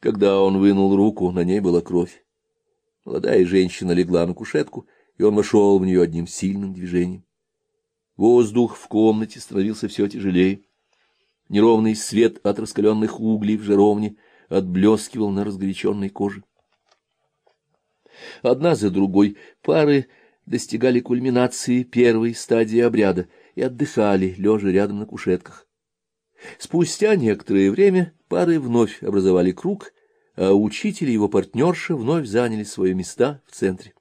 Когда он вынул руку, на ней была кровь. Молодая женщина легла на кушетку, и он вошел в нее одним сильным движением. Воздух в комнате становился все тяжелее. Неровный свет от раскаленных углей в жаровне отблескивал на разгоряченной коже. Одна за другой пары достигали кульминации первой стадии обряда и отдыхали, лежа рядом на кушетках. Спустя некоторое время пары вновь образовали круг, а учитель и его партнерша вновь заняли свои места в центре.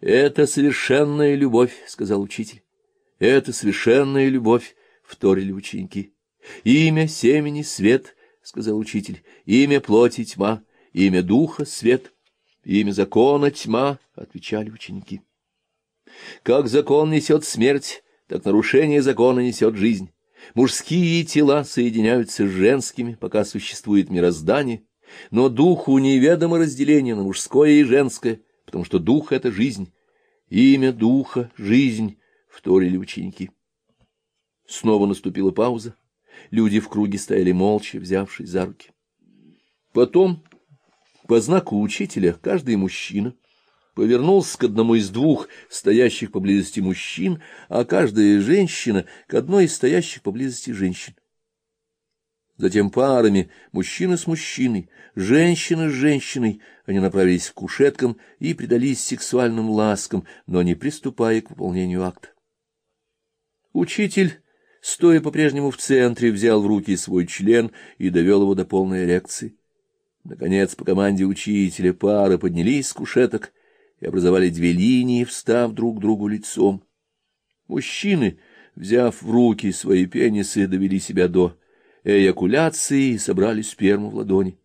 «Это совершенная любовь», — сказал учитель. «Это совершенная любовь», — вторили ученики. «Имя семени — свет», — сказал учитель. «Имя плоти — тьма, имя духа — свет, имя закона — тьма», — отвечали ученики. «Как закон несет смерть, так нарушение закона несет жизнь. Мужские тела соединяются с женскими, пока существует мироздание, но духу неведомо разделение на мужское и женское, потому что дух — это жизнь. Имя духа — жизнь, — вторили ученики. Снова наступила пауза. Люди в круге стояли молча, взявшись за руки. Потом, по знаку учителя, каждый мужчина повернулся к одному из двух стоящих поблизости мужчин, а каждая женщина — к одной из стоящих поблизости женщин. Затем парами, мужчина с мужчиной, женщина с женщиной, они направились к кушеткам и предались сексуальным ласкам, но не приступая к выполнению акта. Учитель, стоя по-прежнему в центре, взял в руки свой член и довел его до полной эрекции. Наконец, по команде учителя, пары поднялись с кушеток и образовали две линии, встав друг к другу лицом. Мужчины, взяв в руки свои пенисы, довели себя до эякуляции и собрали сперму в ладони.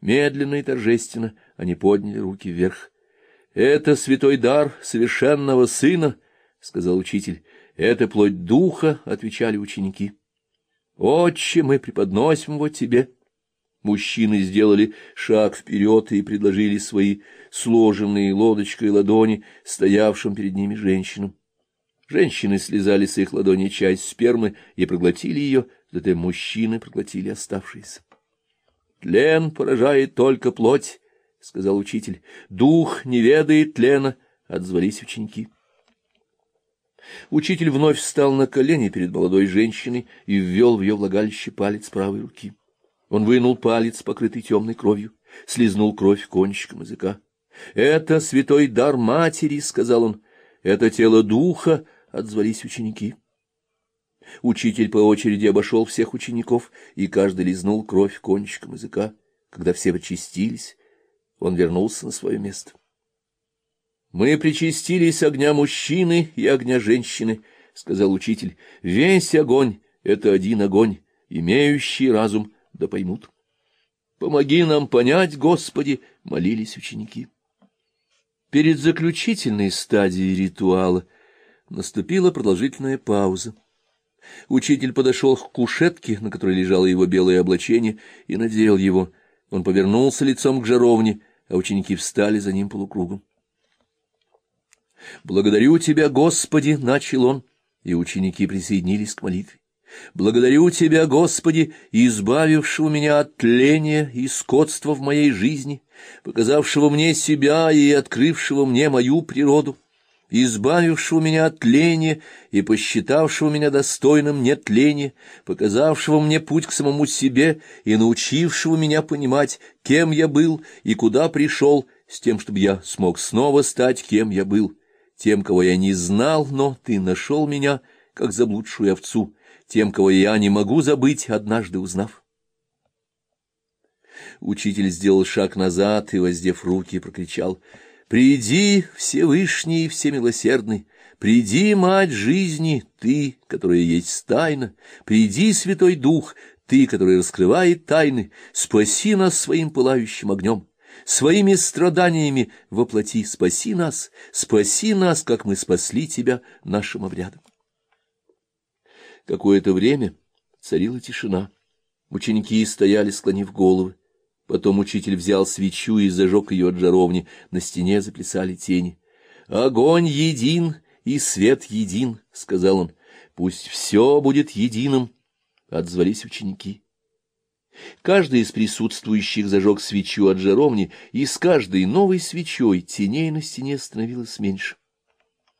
Медленно и торжественно они подняли руки вверх. — Это святой дар совершенного сына, — сказал учитель. — Это плоть духа, — отвечали ученики. — Отче, мы преподносим его тебе. Мужчины сделали шаг вперед и предложили свои сложенные лодочкой ладони стоявшим перед ними женщинам. Женщины слезали с их ладоней часть спермы и проглотили ее, затем мужчины проглотили оставшиеся. «Тлен поражает только плоть», — сказал учитель. «Дух не ведает тлена», — отзвались ученики. Учитель вновь встал на колени перед молодой женщиной и ввел в ее влагалище палец правой руки. Он вынул палец, покрытый темной кровью, слезнул кровь кончиком языка. — Это святой дар матери, — сказал он. — Это тело духа, — отзвались ученики. Учитель по очереди обошел всех учеников, и каждый лизнул кровь кончиком языка. Когда все очистились, он вернулся на свое место. «Мы причастились огня мужчины и огня женщины», — сказал учитель. «Весь огонь — это один огонь, имеющий разум, да поймут». «Помоги нам понять, Господи!» — молились ученики. Перед заключительной стадией ритуала наступила продолжительная пауза. Учитель подошел к кушетке, на которой лежало его белое облачение, и надел его. Он повернулся лицом к жаровне, а ученики встали за ним полукругом. «Благодарю тебя, Господи!» — начал он, и ученики присоединились к молитве. «Благодарю тебя, Господи, избавившего меня от тления и скотства в моей жизни, показавшего мне себя и открывшего мне мою природу» избавившего меня от тления и посчитавшего меня достойным нетления, показавшего мне путь к самому себе и научившего меня понимать, кем я был и куда пришел, с тем, чтобы я смог снова стать, кем я был, тем, кого я не знал, но ты нашел меня, как заблудшую овцу, тем, кого я не могу забыть, однажды узнав. Учитель сделал шаг назад и, воздев руки, прокричал — Приди, Всевышний и Всемилосердный, приди, Мать жизни, Ты, которая есть тайна, приди, Святой Дух, Ты, который раскрывает тайны, спаси нас своим пылающим огнем, своими страданиями воплоти, спаси нас, спаси нас, как мы спасли Тебя нашим обрядом. Какое-то время царила тишина. Ученики стояли, склонив головы. Потом учитель взял свечу и зажег ее от жаровни. На стене заплясали тени. «Огонь един и свет един», — сказал он. «Пусть все будет единым», — отзвались ученики. Каждый из присутствующих зажег свечу от жаровни, и с каждой новой свечой теней на стене становилось меньше.